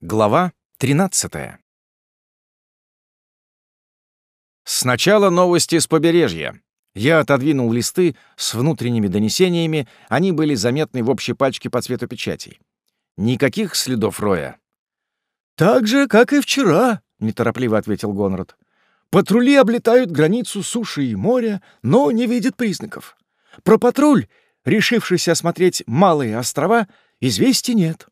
Глава 13 Сначала новости с побережья. Я отодвинул листы с внутренними донесениями, они были заметны в общей пачке по цвету печатей. Никаких следов Роя. «Так же, как и вчера», — неторопливо ответил Гонрад. «Патрули облетают границу суши и моря, но не видят признаков. Про патруль, решившийся осмотреть малые острова, известий нет».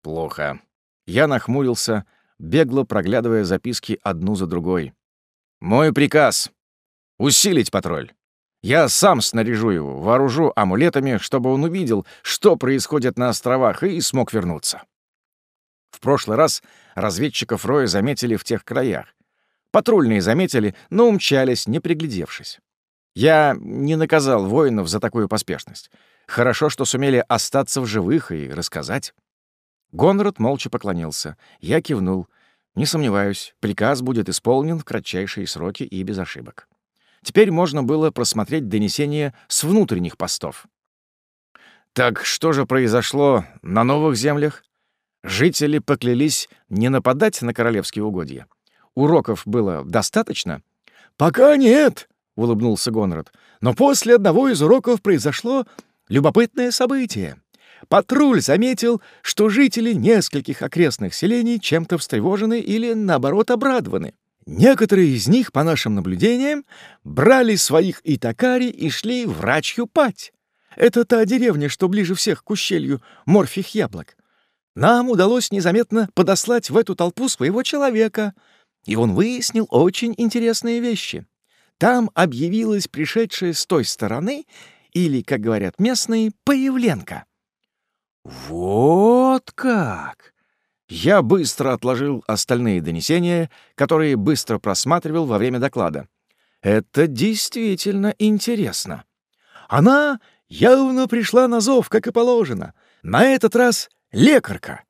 «Плохо». Я нахмурился, бегло проглядывая записки одну за другой. «Мой приказ — усилить патруль. Я сам снаряжу его, вооружу амулетами, чтобы он увидел, что происходит на островах, и смог вернуться. В прошлый раз разведчиков Роя заметили в тех краях. Патрульные заметили, но умчались, не приглядевшись. Я не наказал воинов за такую поспешность. Хорошо, что сумели остаться в живых и рассказать. Гонрад молча поклонился. Я кивнул. Не сомневаюсь, приказ будет исполнен в кратчайшие сроки и без ошибок. Теперь можно было просмотреть донесения с внутренних постов. Так что же произошло на новых землях? Жители поклялись не нападать на королевские угодья. Уроков было достаточно? «Пока нет», — улыбнулся Гонрад. «Но после одного из уроков произошло любопытное событие. Патруль заметил, что жители нескольких окрестных селений чем-то встревожены или, наоборот, обрадованы. Некоторые из них, по нашим наблюдениям, брали своих итакари и шли в рачью пать. Это та деревня, что ближе всех к ущелью морфих яблок. Нам удалось незаметно подослать в эту толпу своего человека, и он выяснил очень интересные вещи. Там объявилась пришедшая с той стороны, или, как говорят местные, появленка. Вот как! Я быстро отложил остальные донесения, которые быстро просматривал во время доклада. Это действительно интересно. Она явно пришла на зов, как и положено. На этот раз лекарка.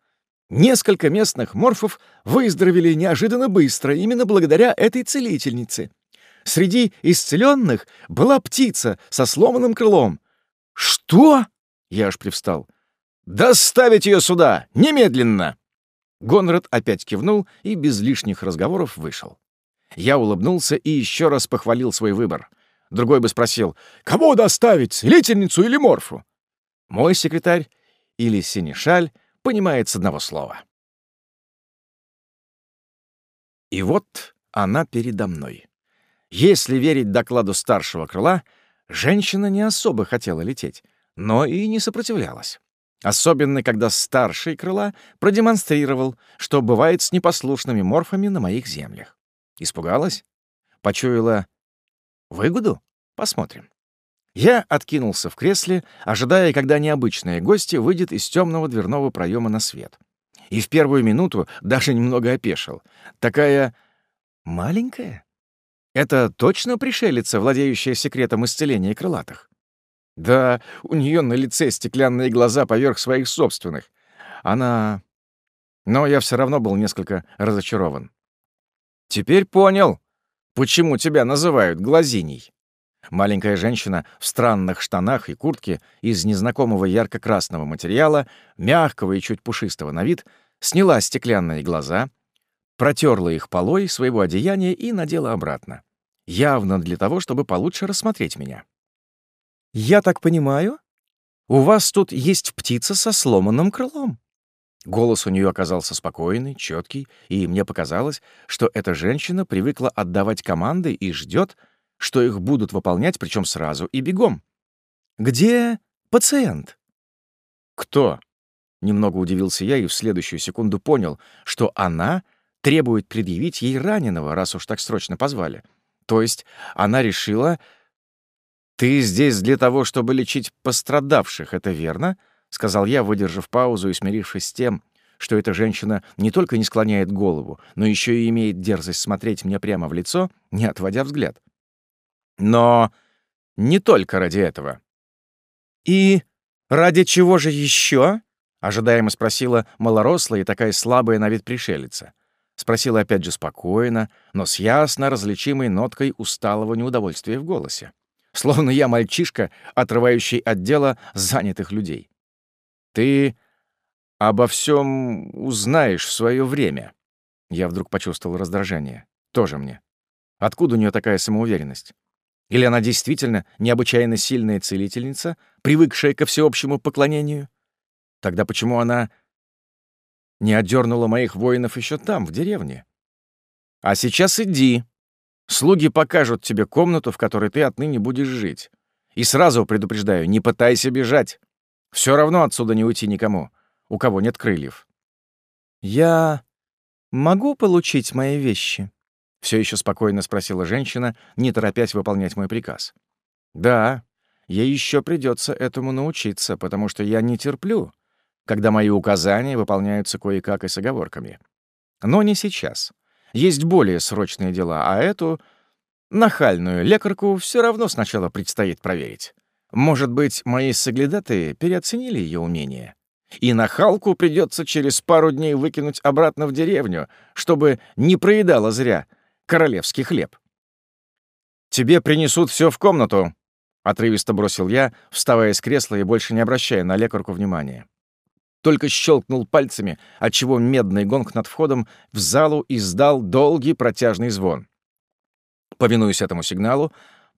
Несколько местных морфов выздоровели неожиданно быстро именно благодаря этой целительнице. Среди исцеленных была птица со сломанным крылом. «Что?» — я аж привстал. «Доставить ее сюда! Немедленно!» Гонрад опять кивнул и без лишних разговоров вышел. Я улыбнулся и еще раз похвалил свой выбор. Другой бы спросил, «Кого доставить, целительницу или морфу?» Мой секретарь или синешаль понимает с одного слова. И вот она передо мной. Если верить докладу старшего крыла, женщина не особо хотела лететь, но и не сопротивлялась. Особенно, когда старший крыла продемонстрировал, что бывает с непослушными морфами на моих землях. Испугалась? Почуяла выгоду? Посмотрим. Я откинулся в кресле, ожидая, когда необычная гостья выйдет из темного дверного проема на свет. И в первую минуту даже немного опешил. Такая маленькая? Это точно пришелица, владеющая секретом исцеления крылатых? Да, у нее на лице стеклянные глаза поверх своих собственных. Она... Но я все равно был несколько разочарован. «Теперь понял, почему тебя называют глазиней». Маленькая женщина в странных штанах и куртке из незнакомого ярко-красного материала, мягкого и чуть пушистого на вид, сняла стеклянные глаза, протерла их полой своего одеяния и надела обратно. Явно для того, чтобы получше рассмотреть меня. «Я так понимаю, у вас тут есть птица со сломанным крылом?» Голос у нее оказался спокойный, четкий, и мне показалось, что эта женщина привыкла отдавать команды и ждет, что их будут выполнять, причем сразу и бегом. «Где пациент?» «Кто?» Немного удивился я и в следующую секунду понял, что она требует предъявить ей раненого, раз уж так срочно позвали. То есть она решила, «Ты здесь для того, чтобы лечить пострадавших, это верно?» — сказал я, выдержав паузу и смирившись с тем, что эта женщина не только не склоняет голову, но еще и имеет дерзость смотреть мне прямо в лицо, не отводя взгляд. Но не только ради этого. «И ради чего же еще? ожидаемо спросила малорослая и такая слабая на вид пришелица. Спросила опять же спокойно, но с ясно различимой ноткой усталого неудовольствия в голосе словно я мальчишка, отрывающий от дела занятых людей. «Ты обо всем узнаешь в свое время. Я вдруг почувствовал раздражение. Тоже мне. Откуда у нее такая самоуверенность? Или она действительно необычайно сильная целительница, привыкшая ко всеобщему поклонению? Тогда почему она не отдернула моих воинов еще там, в деревне? А сейчас иди. Слуги покажут тебе комнату, в которой ты отныне будешь жить. И сразу предупреждаю, не пытайся бежать. Все равно отсюда не уйти никому, у кого нет крыльев. Я могу получить мои вещи? Все еще спокойно спросила женщина, не торопясь выполнять мой приказ. Да, ей еще придется этому научиться, потому что я не терплю, когда мои указания выполняются кое-как и с оговорками. Но не сейчас. Есть более срочные дела, а эту нахальную лекарку все равно сначала предстоит проверить. Может быть, мои соглядатые переоценили ее умение. И нахалку придется через пару дней выкинуть обратно в деревню, чтобы не проедала зря королевский хлеб. «Тебе принесут все в комнату», — отрывисто бросил я, вставая с кресла и больше не обращая на лекарку внимания. Только щелкнул пальцами, отчего медный гонг над входом в залу издал долгий протяжный звон. Повинуясь этому сигналу,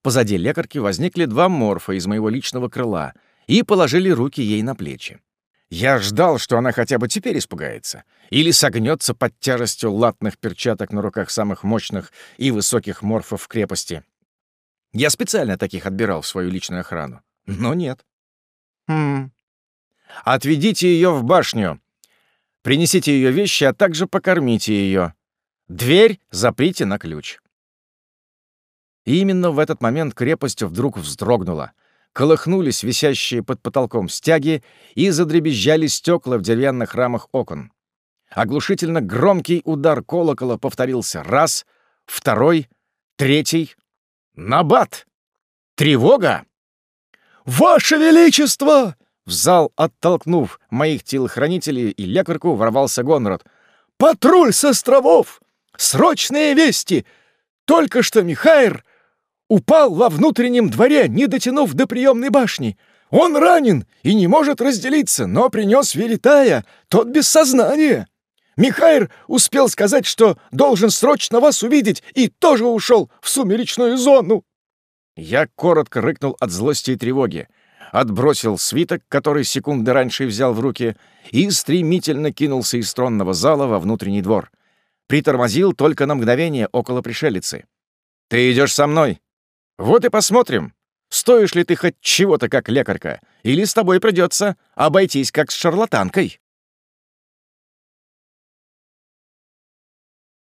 позади лекарки возникли два морфа из моего личного крыла и положили руки ей на плечи. Я ждал, что она хотя бы теперь испугается или согнется под тяжестью латных перчаток на руках самых мощных и высоких морфов крепости. Я специально таких отбирал в свою личную охрану. Но нет. Хм. Отведите ее в башню. Принесите ее вещи, а также покормите ее. Дверь заприте на ключ. И именно в этот момент крепость вдруг вздрогнула — колыхнулись висящие под потолком стяги и задребезжали стекла в деревянных рамах окон. Оглушительно громкий удар колокола повторился раз, второй, третий. Набат! Тревога! «Ваше Величество!» В зал, оттолкнув моих телохранителей и лекарку, ворвался Гонрад. «Патруль с островов! Срочные вести! Только что Михайр упал во внутреннем дворе, не дотянув до приемной башни. Он ранен и не может разделиться, но принес Веритая, тот без сознания. Михайр успел сказать, что должен срочно вас увидеть, и тоже ушел в сумеречную зону. Я коротко рыкнул от злости и тревоги, отбросил свиток, который секунды раньше взял в руки, и стремительно кинулся из тронного зала во внутренний двор. Притормозил только на мгновение около пришелицы. «Ты идешь со мной!» Вот и посмотрим, стоишь ли ты хоть чего-то как лекарка, или с тобой придется обойтись как с шарлатанкой.